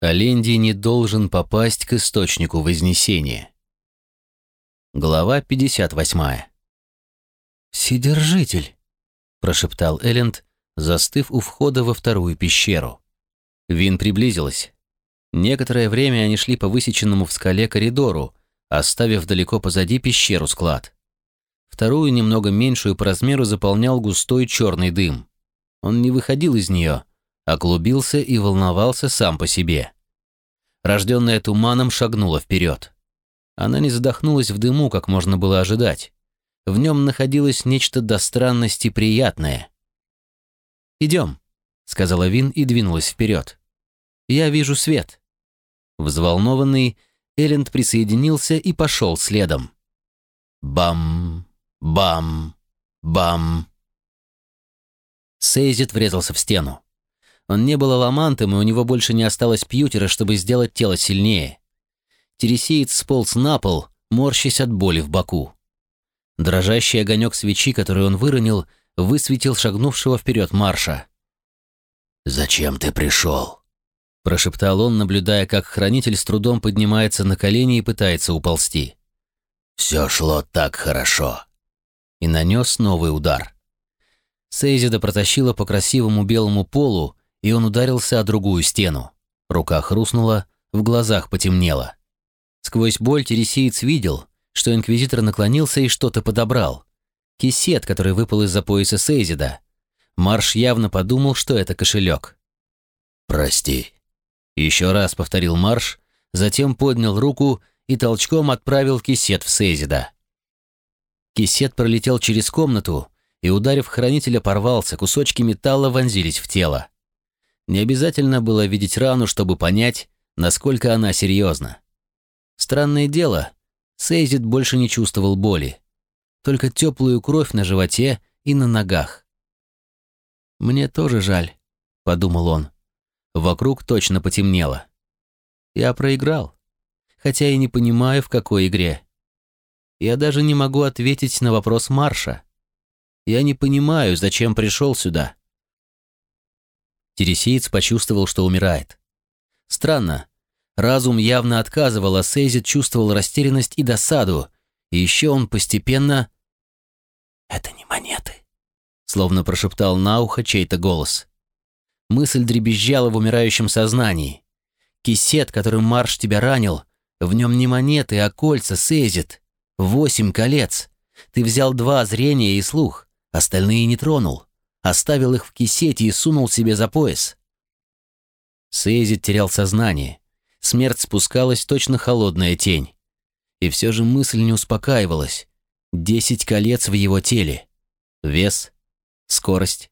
Оленди не должен попасть к источнику Вознесения. Глава 58. «Вседержитель», — прошептал Элленд, застыв у входа во вторую пещеру. Вин приблизилась. Некоторое время они шли по высеченному в скале коридору, оставив далеко позади пещеру-склад. Вторую, немного меньшую по размеру, заполнял густой черный дым. Он не выходил из нее, оклубился и волновался сам по себе. Рожденная туманом шагнула вперед. Она не задохнулась в дыму, как можно было ожидать. В нем находилось нечто до странности приятное. «Идем», — сказала Вин и двинулась вперед. «Я вижу свет». Взволнованный, Элленд присоединился и пошел следом. Бам, бам, бам. Сейзит врезался в стену. Он не был аламантом, и у него больше не осталось пьютера, чтобы сделать тело сильнее. Тересеец сполз на пол, морщась от боли в боку. Дрожащий огонек свечи, который он выронил, высветил шагнувшего вперед Марша. «Зачем ты пришел?» – прошептал он, наблюдая, как хранитель с трудом поднимается на колени и пытается уползти. «Все шло так хорошо». И нанес новый удар. Сейзида протащила по красивому белому полу, и он ударился о другую стену. Рука хрустнула, в глазах потемнело. Сквозь боль тересиец видел, что инквизитор наклонился и что-то подобрал. Кисет, который выпал из-за пояса Сейзида. Марш явно подумал, что это кошелек. «Прости». Еще раз повторил Марш, затем поднял руку и толчком отправил кисет в Сейзида. Кисет пролетел через комнату и, ударив хранителя, порвался, кусочки металла вонзились в тело. Не обязательно было видеть рану, чтобы понять, насколько она серьезна. Странное дело, Сейзит больше не чувствовал боли, только теплую кровь на животе и на ногах. «Мне тоже жаль», — подумал он. Вокруг точно потемнело. Я проиграл, хотя и не понимаю, в какой игре. Я даже не могу ответить на вопрос Марша. Я не понимаю, зачем пришел сюда. Тересиец почувствовал, что умирает. Странно. Разум явно отказывал, а Сейзит чувствовал растерянность и досаду. И еще он постепенно... «Это не монеты», — словно прошептал на ухо чей-то голос. Мысль дребезжала в умирающем сознании. «Кисет, которым Марш тебя ранил, в нем не монеты, а кольца, Сейзит. Восемь колец. Ты взял два зрения и слух, остальные не тронул оставил их в кисете и сунул себе за пояс. Сейзит терял сознание. Смерть спускалась точно холодная тень. И все же мысль не успокаивалась. Десять колец в его теле. Вес, скорость,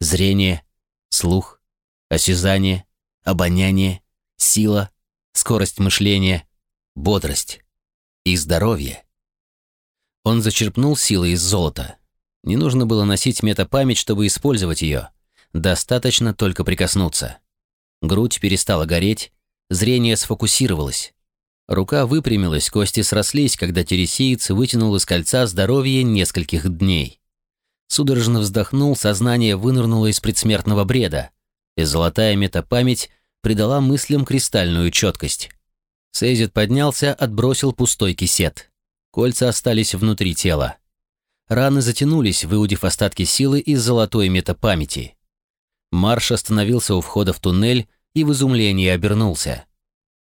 зрение, слух, осязание, обоняние, сила, скорость мышления, бодрость и здоровье. Он зачерпнул силы из золота. Не нужно было носить метапамять, чтобы использовать ее. Достаточно только прикоснуться. Грудь перестала гореть, зрение сфокусировалось. Рука выпрямилась, кости срослись, когда тересиец вытянул из кольца здоровье нескольких дней. Судорожно вздохнул, сознание вынырнуло из предсмертного бреда, и золотая метапамять придала мыслям кристальную четкость. Сейзит поднялся, отбросил пустой кисет. Кольца остались внутри тела. Раны затянулись, выудив остатки силы из золотой метапамяти. Марш остановился у входа в туннель и в изумлении обернулся.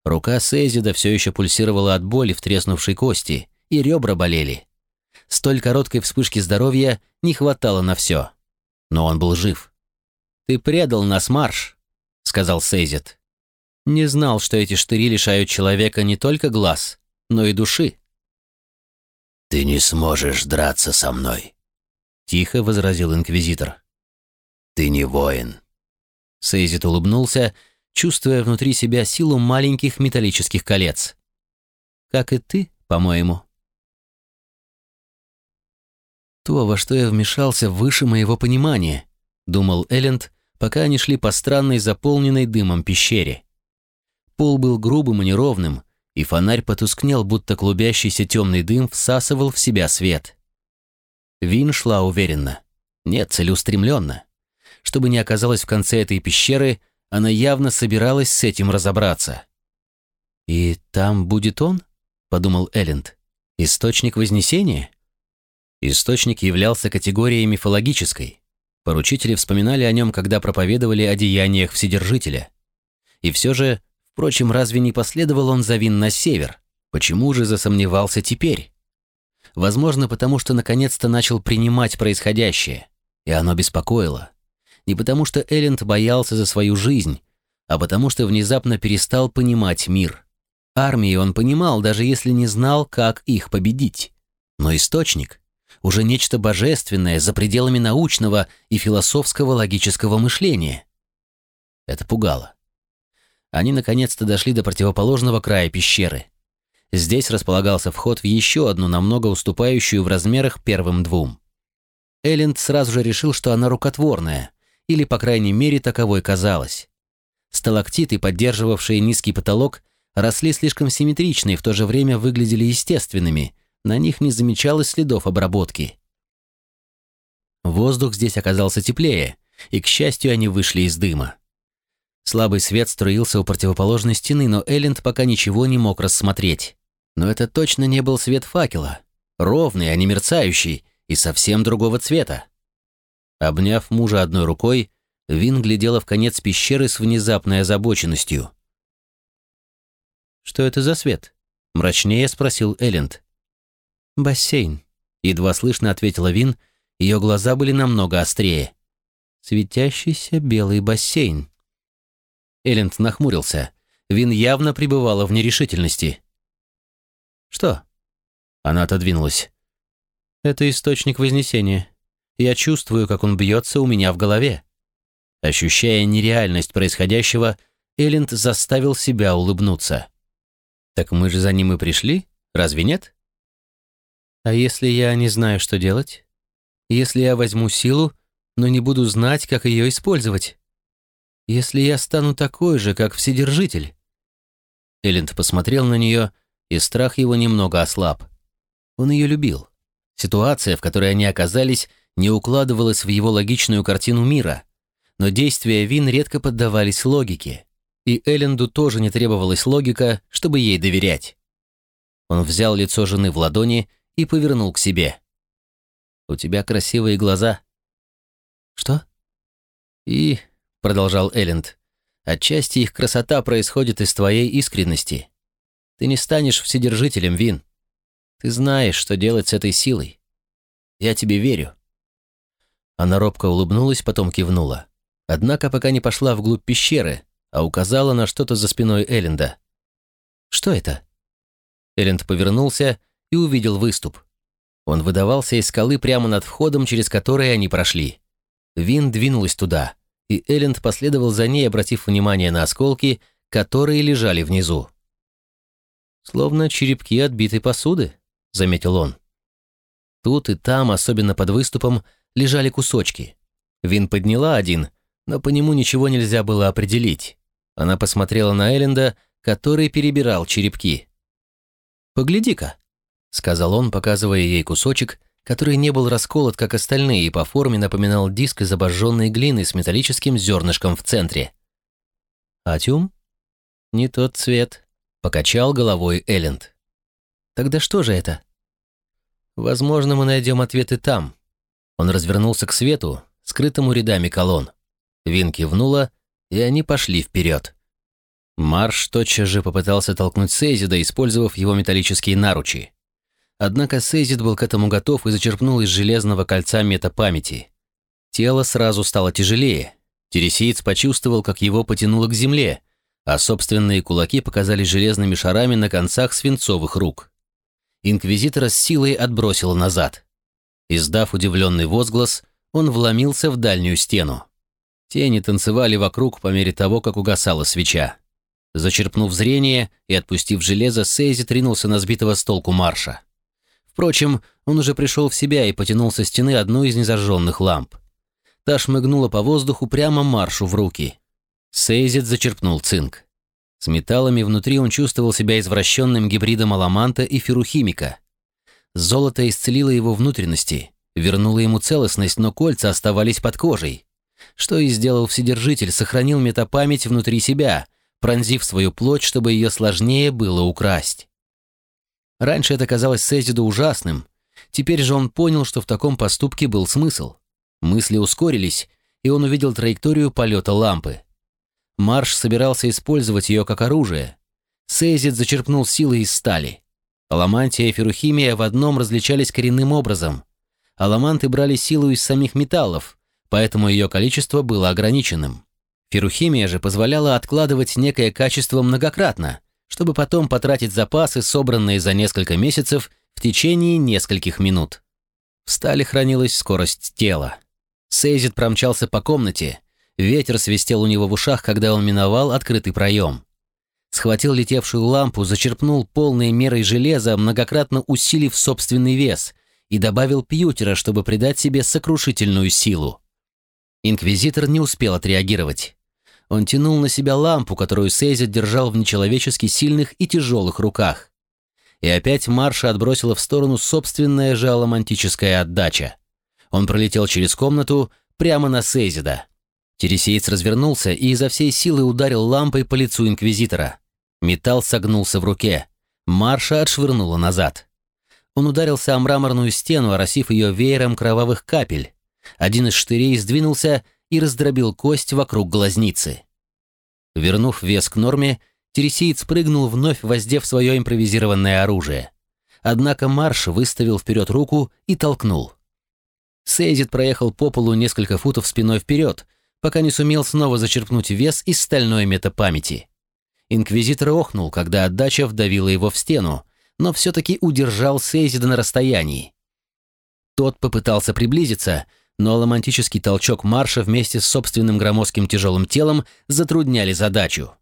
Рука Сейзида все еще пульсировала от боли в треснувшей кости, и ребра болели. Столь короткой вспышки здоровья не хватало на все. Но он был жив. «Ты предал нас, Марш», — сказал Сейзид. «Не знал, что эти штыри лишают человека не только глаз, но и души». «Ты не сможешь драться со мной», — тихо возразил инквизитор. «Ты не воин». Сейзит улыбнулся, чувствуя внутри себя силу маленьких металлических колец. «Как и ты, по-моему». «То, во что я вмешался, выше моего понимания», — думал Элленд, пока они шли по странной, заполненной дымом пещере. Пол был грубым и неровным, и фонарь потускнел, будто клубящийся темный дым всасывал в себя свет. Вин шла уверенно. Нет, целеустремленно. Чтобы не оказалось в конце этой пещеры, Она явно собиралась с этим разобраться. «И там будет он?» — подумал Элленд. «Источник Вознесения?» Источник являлся категорией мифологической. Поручители вспоминали о нем, когда проповедовали о деяниях Вседержителя. И все же, впрочем, разве не последовал он за Вин на север? Почему же засомневался теперь? Возможно, потому что наконец-то начал принимать происходящее, и оно беспокоило. Не потому что Элленд боялся за свою жизнь, а потому что внезапно перестал понимать мир. Армии он понимал, даже если не знал, как их победить. Но источник — уже нечто божественное за пределами научного и философского логического мышления. Это пугало. Они наконец-то дошли до противоположного края пещеры. Здесь располагался вход в еще одну, намного уступающую в размерах первым двум. Элленд сразу же решил, что она рукотворная, или, по крайней мере, таковой казалась. Сталактиты, поддерживавшие низкий потолок, росли слишком симметрично и в то же время выглядели естественными, на них не замечалось следов обработки. Воздух здесь оказался теплее, и, к счастью, они вышли из дыма. Слабый свет струился у противоположной стены, но Элленд пока ничего не мог рассмотреть. Но это точно не был свет факела. Ровный, а не мерцающий, и совсем другого цвета. Обняв мужа одной рукой, Вин глядела в конец пещеры с внезапной озабоченностью. «Что это за свет?» — мрачнее спросил Элленд. «Бассейн», — едва слышно ответила Вин, ее глаза были намного острее. «Светящийся белый бассейн». Элленд нахмурился. Вин явно пребывала в нерешительности. «Что?» Она отодвинулась. «Это источник Вознесения. Я чувствую, как он бьется у меня в голове». Ощущая нереальность происходящего, Элленд заставил себя улыбнуться. «Так мы же за ним и пришли, разве нет?» «А если я не знаю, что делать? Если я возьму силу, но не буду знать, как ее использовать?» Если я стану такой же, как Вседержитель?» Элленд посмотрел на нее, и страх его немного ослаб. Он ее любил. Ситуация, в которой они оказались, не укладывалась в его логичную картину мира, но действия Вин редко поддавались логике, и Элленду тоже не требовалась логика, чтобы ей доверять. Он взял лицо жены в ладони и повернул к себе. «У тебя красивые глаза». «Что?» «И продолжал Элленд. «Отчасти их красота происходит из твоей искренности. Ты не станешь вседержителем, Вин. Ты знаешь, что делать с этой силой. Я тебе верю». Она робко улыбнулась, потом кивнула. Однако пока не пошла вглубь пещеры, а указала на что-то за спиной Элленда. «Что это?» Элленд повернулся и увидел выступ. Он выдавался из скалы прямо над входом, через который они прошли. Вин двинулась туда и Элленд последовал за ней, обратив внимание на осколки, которые лежали внизу. «Словно черепки отбитой посуды», — заметил он. Тут и там, особенно под выступом, лежали кусочки. Вин подняла один, но по нему ничего нельзя было определить. Она посмотрела на Элленда, который перебирал черепки. «Погляди-ка», — сказал он, показывая ей кусочек, который не был расколот, как остальные, и по форме напоминал диск из обожженной глины с металлическим зернышком в центре. «Атюм?» «Не тот цвет», — покачал головой Элленд. «Тогда что же это?» «Возможно, мы найдем ответы там». Он развернулся к свету, скрытому рядами колонн. Вин кивнула, и они пошли вперед. Марш тотчас же попытался толкнуть Сейзида, использовав его металлические наручи. Однако Сейзит был к этому готов и зачерпнул из железного кольца метапамяти. Тело сразу стало тяжелее. Тересиец почувствовал, как его потянуло к земле, а собственные кулаки показались железными шарами на концах свинцовых рук. Инквизитора с силой отбросило назад. Издав удивленный возглас, он вломился в дальнюю стену. Тени танцевали вокруг по мере того, как угасала свеча. Зачерпнув зрение и отпустив железо, Сейзи ринулся на сбитого с толку марша. Впрочем, он уже пришел в себя и потянул со стены одну из незажженных ламп. Та шмыгнула по воздуху прямо маршу в руки. Сейзит зачерпнул цинк. С металлами внутри он чувствовал себя извращенным гибридом аламанта и ферухимика. Золото исцелило его внутренности, вернуло ему целостность, но кольца оставались под кожей. Что и сделал Вседержитель, сохранил метапамять внутри себя, пронзив свою плоть, чтобы ее сложнее было украсть. Раньше это казалось Сезиду ужасным, теперь же он понял, что в таком поступке был смысл. Мысли ускорились, и он увидел траекторию полета лампы. Марш собирался использовать ее как оружие. Сейзит зачерпнул силы из стали. Аламантия и ферухимия в одном различались коренным образом. Аламанты брали силу из самих металлов, поэтому ее количество было ограниченным. Ферухимия же позволяла откладывать некое качество многократно, чтобы потом потратить запасы, собранные за несколько месяцев, в течение нескольких минут. В стали хранилась скорость тела. Сейзит промчался по комнате, ветер свистел у него в ушах, когда он миновал открытый проем. Схватил летевшую лампу, зачерпнул полной мерой железа, многократно усилив собственный вес, и добавил пьютера, чтобы придать себе сокрушительную силу. Инквизитор не успел отреагировать. Он тянул на себя лампу, которую Сейзит держал в нечеловечески сильных и тяжелых руках. И опять Марша отбросила в сторону собственная же аламантическая отдача. Он пролетел через комнату прямо на Сейзида. Тересеец развернулся и изо всей силы ударил лампой по лицу Инквизитора. Металл согнулся в руке. Марша отшвырнула назад. Он ударился о мраморную стену, оросив ее веером кровавых капель. Один из штырей сдвинулся и раздробил кость вокруг глазницы. Вернув вес к норме, Тересиец прыгнул, вновь воздев свое импровизированное оружие. Однако Марш выставил вперед руку и толкнул. Сейзит проехал по полу несколько футов спиной вперед, пока не сумел снова зачерпнуть вес из стальной метапамяти. Инквизитор охнул, когда отдача вдавила его в стену, но все-таки удержал Сейзида на расстоянии. Тот попытался приблизиться, но ломантический толчок марша вместе с собственным громоздким тяжелым телом затрудняли задачу.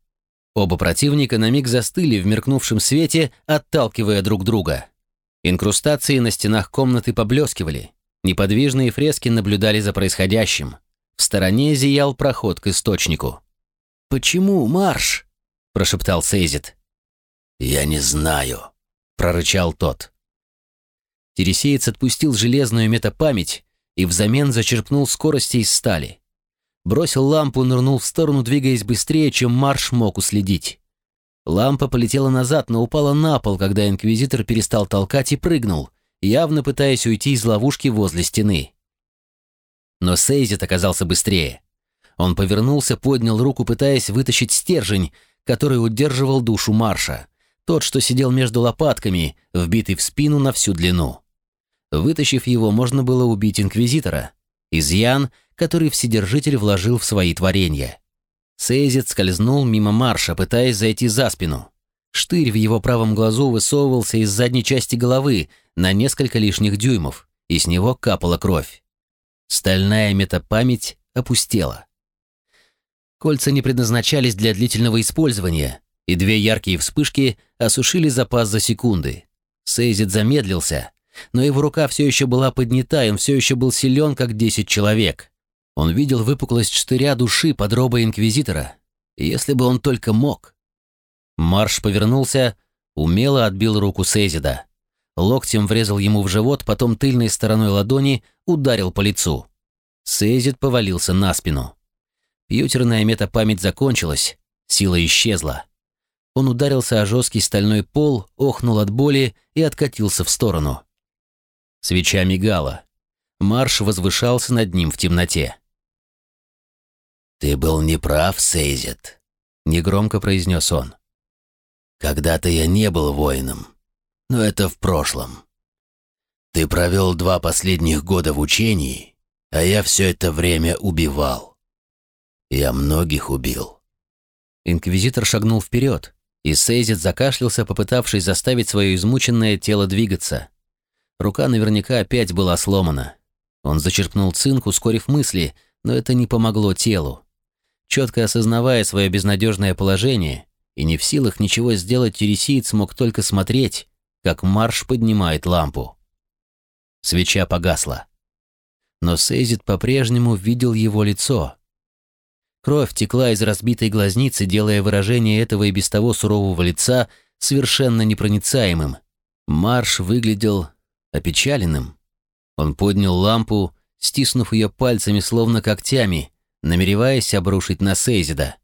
Оба противника на миг застыли в меркнувшем свете, отталкивая друг друга. Инкрустации на стенах комнаты поблескивали. Неподвижные фрески наблюдали за происходящим. В стороне зиял проход к источнику. «Почему марш?» – прошептал Сейзит. «Я не знаю», – прорычал тот. Тересеец отпустил железную метапамять, и взамен зачерпнул скорости из стали. Бросил лампу, нырнул в сторону, двигаясь быстрее, чем марш мог уследить. Лампа полетела назад, но упала на пол, когда инквизитор перестал толкать и прыгнул, явно пытаясь уйти из ловушки возле стены. Но Сейзит оказался быстрее. Он повернулся, поднял руку, пытаясь вытащить стержень, который удерживал душу Марша, тот, что сидел между лопатками, вбитый в спину на всю длину. Вытащив его, можно было убить инквизитора. Изъян, который Вседержитель вложил в свои творения. Сейзит скользнул мимо марша, пытаясь зайти за спину. Штырь в его правом глазу высовывался из задней части головы на несколько лишних дюймов, и с него капала кровь. Стальная метапамять опустела. Кольца не предназначались для длительного использования, и две яркие вспышки осушили запас за секунды. Сейзит замедлился, но его рука все еще была поднята, и он все еще был силен, как десять человек. Он видел выпуклость штыря души под робой Инквизитора. Если бы он только мог. Марш повернулся, умело отбил руку Сейзида. Локтем врезал ему в живот, потом тыльной стороной ладони ударил по лицу. Сейзид повалился на спину. Пьютерная метапамять закончилась, сила исчезла. Он ударился о жесткий стальной пол, охнул от боли и откатился в сторону. Свеча мигала. Марш возвышался над ним в темноте. «Ты был неправ, Сейзет», — негромко произнес он. «Когда-то я не был воином, но это в прошлом. Ты провел два последних года в учении, а я все это время убивал. Я многих убил». Инквизитор шагнул вперед, и Сейзет закашлялся, попытавшись заставить свое измученное тело двигаться. Рука наверняка опять была сломана. Он зачерпнул цинк, ускорив мысли, но это не помогло телу. Четко осознавая свое безнадежное положение и не в силах ничего сделать, Тересиец мог только смотреть, как марш поднимает лампу. Свеча погасла. Но Сейзит по-прежнему видел его лицо. Кровь текла из разбитой глазницы, делая выражение этого и без того сурового лица совершенно непроницаемым. Марш выглядел опечаленным. Он поднял лампу, стиснув ее пальцами, словно когтями, намереваясь обрушить на Сейзида.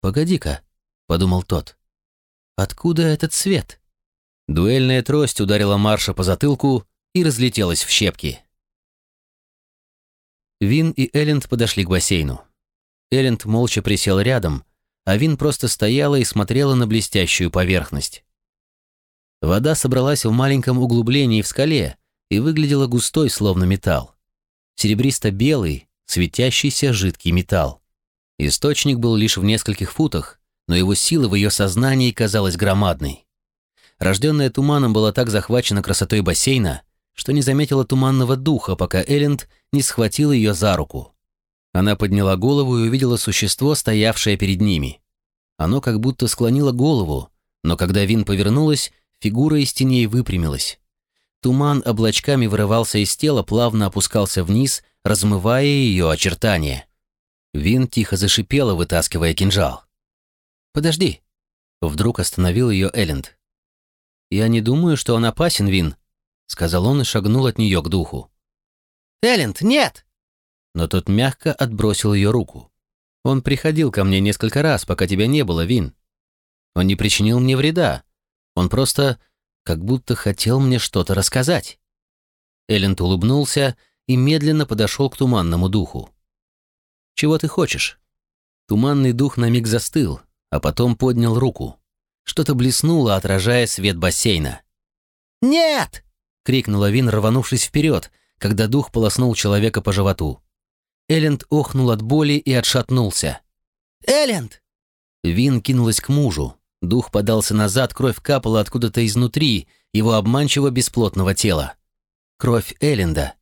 «Погоди-ка», — подумал тот, — «откуда этот свет?» Дуэльная трость ударила Марша по затылку и разлетелась в щепки. Вин и Элленд подошли к бассейну. Элленд молча присел рядом, а Вин просто стояла и смотрела на блестящую поверхность. Вода собралась в маленьком углублении в скале и выглядела густой, словно металл. Серебристо-белый, светящийся жидкий металл. Источник был лишь в нескольких футах, но его сила в ее сознании казалась громадной. Рожденная туманом была так захвачена красотой бассейна, что не заметила туманного духа, пока Элленд не схватил ее за руку. Она подняла голову и увидела существо, стоявшее перед ними. Оно как будто склонило голову, но когда Вин повернулась, фигура из теней выпрямилась. Туман облачками вырывался из тела, плавно опускался вниз, размывая ее очертания. Вин тихо зашипела, вытаскивая кинжал. «Подожди!» Вдруг остановил ее Элленд. «Я не думаю, что он опасен, Вин», — сказал он и шагнул от нее к духу. «Элленд, нет!» Но тот мягко отбросил ее руку. «Он приходил ко мне несколько раз, пока тебя не было, Вин. Он не причинил мне вреда. Он просто как будто хотел мне что-то рассказать». Элленд улыбнулся и медленно подошел к туманному духу. «Чего ты хочешь?» Туманный дух на миг застыл, а потом поднял руку. Что-то блеснуло, отражая свет бассейна. «Нет!» — крикнула Вин, рванувшись вперед, когда дух полоснул человека по животу. Элленд охнул от боли и отшатнулся. «Элленд!» Вин кинулась к мужу. Дух подался назад, кровь капала откуда-то изнутри его обманчиво бесплотного тела. Кровь Элленда.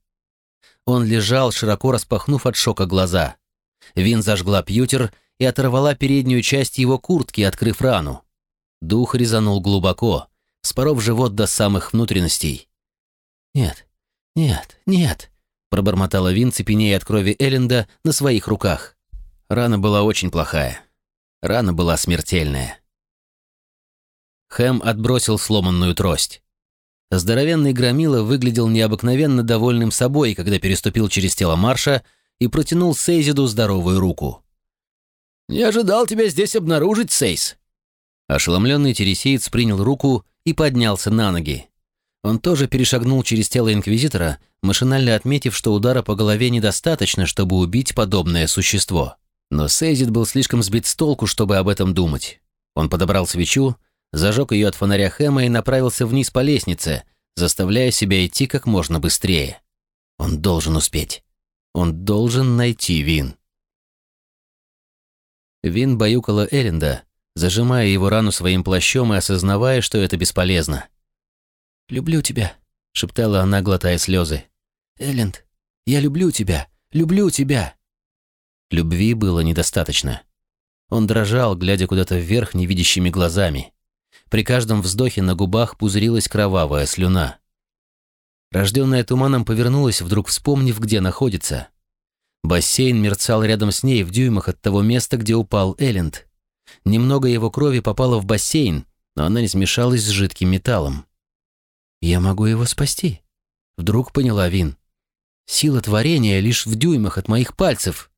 Он лежал, широко распахнув от шока глаза. Вин зажгла пьютер и оторвала переднюю часть его куртки, открыв рану. Дух резанул глубоко, споров живот до самых внутренностей. «Нет, нет, нет», — пробормотала Вин, цепенея от крови Элленда на своих руках. Рана была очень плохая. Рана была смертельная. Хэм отбросил сломанную трость. Здоровенный громила выглядел необыкновенно довольным собой, когда переступил через тело Марша и протянул Сейзиду здоровую руку. «Не ожидал тебя здесь обнаружить, Сейс!» Ошеломленный тересиец принял руку и поднялся на ноги. Он тоже перешагнул через тело Инквизитора, машинально отметив, что удара по голове недостаточно, чтобы убить подобное существо. Но Сейзид был слишком сбит с толку, чтобы об этом думать. Он подобрал свечу, зажег ее от фонаря Хэма и направился вниз по лестнице, заставляя себя идти как можно быстрее. Он должен успеть. Он должен найти Вин. Вин баюкала Эренда, зажимая его рану своим плащом и осознавая, что это бесполезно. «Люблю тебя», — шептала она, глотая слезы. «Элленд, я люблю тебя, люблю тебя». Любви было недостаточно. Он дрожал, глядя куда-то вверх невидящими глазами. При каждом вздохе на губах пузырилась кровавая слюна. Рожденная туманом повернулась, вдруг вспомнив, где находится. Бассейн мерцал рядом с ней в дюймах от того места, где упал Элленд. Немного его крови попало в бассейн, но она не смешалась с жидким металлом. «Я могу его спасти», — вдруг поняла Вин. «Сила творения лишь в дюймах от моих пальцев.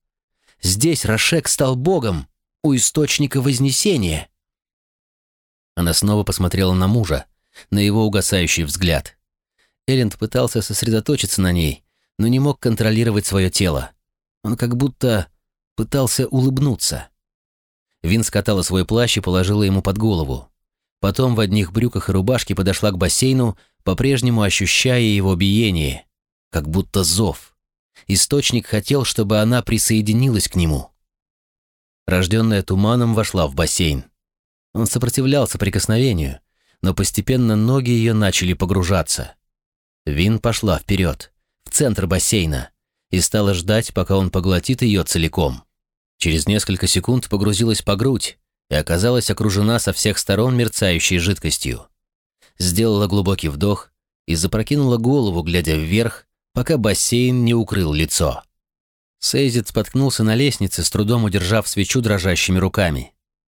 Здесь Рошек стал богом, у источника Вознесения». Она снова посмотрела на мужа, на его угасающий взгляд. Элленд пытался сосредоточиться на ней, но не мог контролировать свое тело. Он как будто пытался улыбнуться. Вин скатала свой плащ и положила ему под голову. Потом в одних брюках и рубашке подошла к бассейну, по-прежнему ощущая его биение, как будто зов. Источник хотел, чтобы она присоединилась к нему. Рожденная туманом вошла в бассейн. Он сопротивлялся прикосновению, но постепенно ноги ее начали погружаться. Вин пошла вперед, в центр бассейна, и стала ждать, пока он поглотит ее целиком. Через несколько секунд погрузилась по грудь и оказалась окружена со всех сторон мерцающей жидкостью. Сделала глубокий вдох и запрокинула голову, глядя вверх, пока бассейн не укрыл лицо. Сейзит споткнулся на лестнице, с трудом удержав свечу дрожащими руками.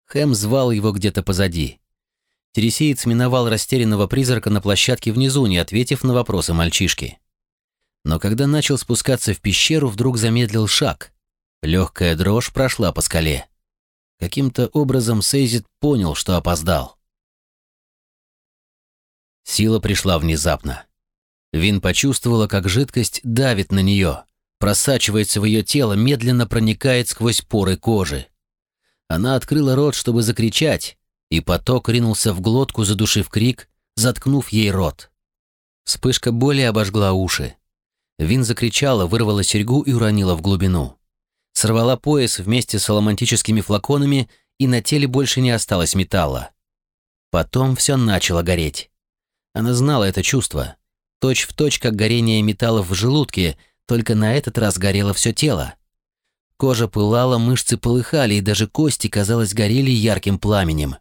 Хэм звал его где-то позади. Тересеец миновал растерянного призрака на площадке внизу, не ответив на вопросы мальчишки. Но когда начал спускаться в пещеру, вдруг замедлил шаг. Легкая дрожь прошла по скале. Каким-то образом Сейзит понял, что опоздал. Сила пришла внезапно. Вин почувствовала, как жидкость давит на нее, просачивается в ее тело, медленно проникает сквозь поры кожи. Она открыла рот, чтобы закричать, и поток ринулся в глотку, задушив крик, заткнув ей рот. Вспышка боли обожгла уши. Вин закричала, вырвала серьгу и уронила в глубину. Сорвала пояс вместе с аламантическими флаконами, и на теле больше не осталось металла. Потом все начало гореть. Она знала это чувство. Точь в точь, как горение металлов в желудке, только на этот раз горело все тело. Кожа пылала, мышцы полыхали, и даже кости, казалось, горели ярким пламенем.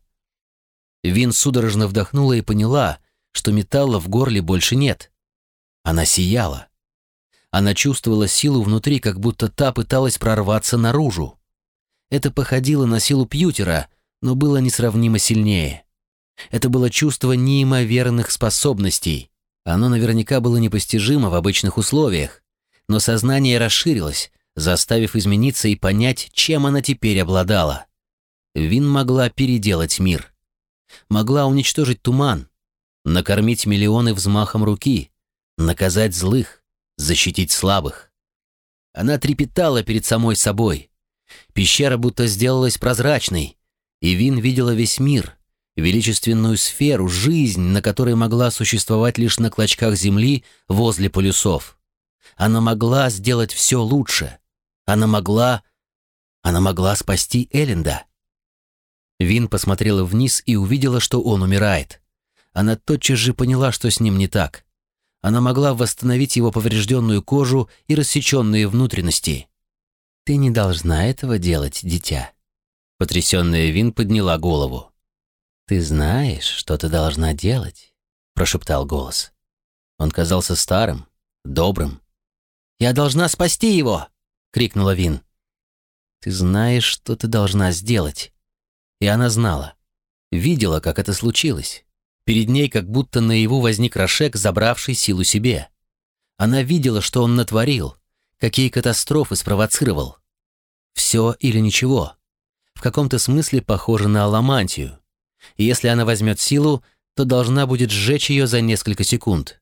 Вин судорожно вдохнула и поняла, что металла в горле больше нет. Она сияла. Она чувствовала силу внутри, как будто та пыталась прорваться наружу. Это походило на силу Пьютера, но было несравнимо сильнее. Это было чувство неимоверных способностей. Оно наверняка было непостижимо в обычных условиях, но сознание расширилось, заставив измениться и понять, чем она теперь обладала. Вин могла переделать мир. Могла уничтожить туман, накормить миллионы взмахом руки, наказать злых, защитить слабых. Она трепетала перед самой собой. Пещера будто сделалась прозрачной, и Вин видела весь мир, величественную сферу, жизнь, на которой могла существовать лишь на клочках земли возле полюсов. Она могла сделать все лучше. Она могла... Она могла спасти Элленда. Вин посмотрела вниз и увидела, что он умирает. Она тотчас же поняла, что с ним не так. Она могла восстановить его поврежденную кожу и рассеченные внутренности. «Ты не должна этого делать, дитя». Потрясенная Вин подняла голову. «Ты знаешь, что ты должна делать», — прошептал голос. Он казался старым, добрым. «Я должна спасти его!» — крикнула Вин. «Ты знаешь, что ты должна сделать». И она знала. Видела, как это случилось. Перед ней как будто наяву возник Рошек, забравший силу себе. Она видела, что он натворил, какие катастрофы спровоцировал. Все или ничего. В каком-то смысле похоже на аламантию. Если она возьмет силу, то должна будет сжечь ее за несколько секунд,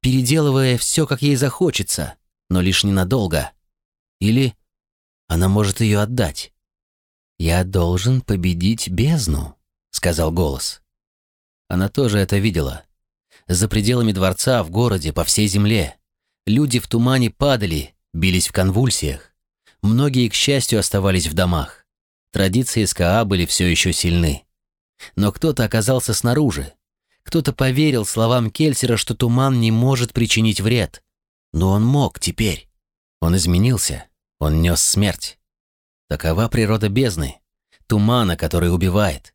переделывая все, как ей захочется, но лишь ненадолго. Или она может ее отдать. «Я должен победить бездну», — сказал голос. Она тоже это видела. За пределами дворца, в городе, по всей земле. Люди в тумане падали, бились в конвульсиях. Многие, к счастью, оставались в домах. Традиции СКА были все еще сильны. Но кто-то оказался снаружи. Кто-то поверил словам Кельсера, что туман не может причинить вред. Но он мог теперь. Он изменился. Он нес смерть. Такова природа бездны. Тумана, который убивает.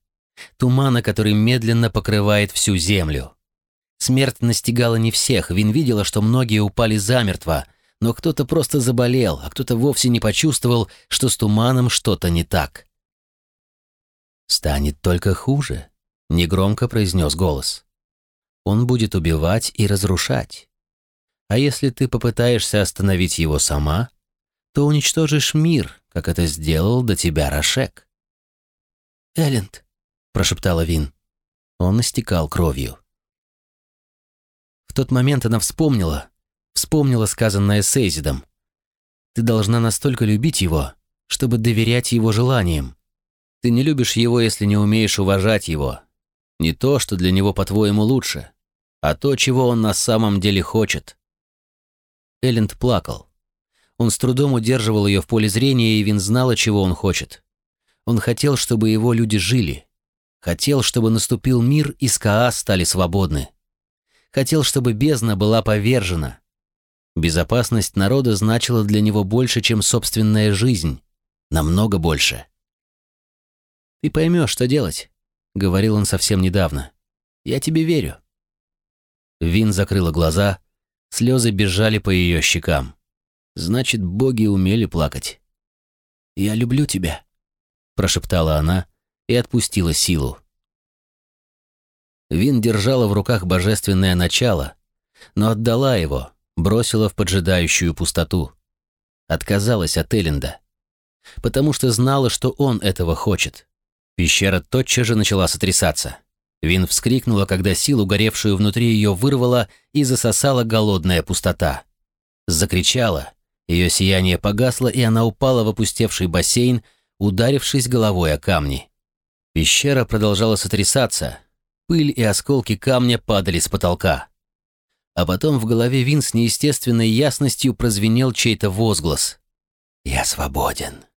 Тумана, который медленно покрывает всю землю. Смерть настигала не всех. Вин видела, что многие упали замертво, но кто-то просто заболел, а кто-то вовсе не почувствовал, что с туманом что-то не так. «Станет только хуже», — негромко произнес голос. «Он будет убивать и разрушать. А если ты попытаешься остановить его сама, то уничтожишь мир, как это сделал до тебя Рошек». «Элленд», — прошептала Вин. Он истекал кровью. В тот момент она вспомнила, вспомнила сказанное Сейзидом. «Ты должна настолько любить его, чтобы доверять его желаниям. Ты не любишь его, если не умеешь уважать его. Не то, что для него, по-твоему, лучше, а то, чего он на самом деле хочет. Элленд плакал. Он с трудом удерживал ее в поле зрения, и Вин знала, чего он хочет. Он хотел, чтобы его люди жили. Хотел, чтобы наступил мир, и СКА стали свободны. Хотел, чтобы бездна была повержена. Безопасность народа значила для него больше, чем собственная жизнь. Намного больше. «Ты поймешь, что делать», — говорил он совсем недавно. «Я тебе верю». Вин закрыла глаза, слезы бежали по ее щекам. Значит, боги умели плакать. «Я люблю тебя», — прошептала она и отпустила силу. Вин держала в руках божественное начало, но отдала его, бросила в поджидающую пустоту. Отказалась от Элленда. потому что знала, что он этого хочет. Пещера тотчас же начала сотрясаться. Вин вскрикнула, когда силу, горевшую внутри ее, вырвала и засосала голодная пустота. Закричала, ее сияние погасло, и она упала в опустевший бассейн, ударившись головой о камни. Пещера продолжала сотрясаться, пыль и осколки камня падали с потолка. А потом в голове Вин с неестественной ясностью прозвенел чей-то возглас. «Я свободен».